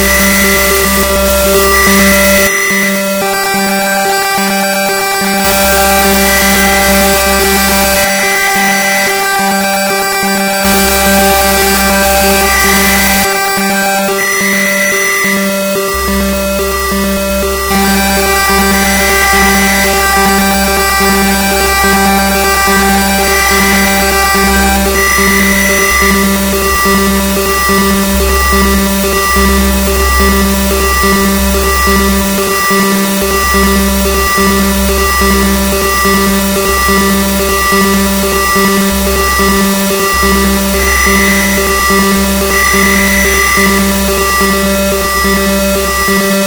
Música Thank you.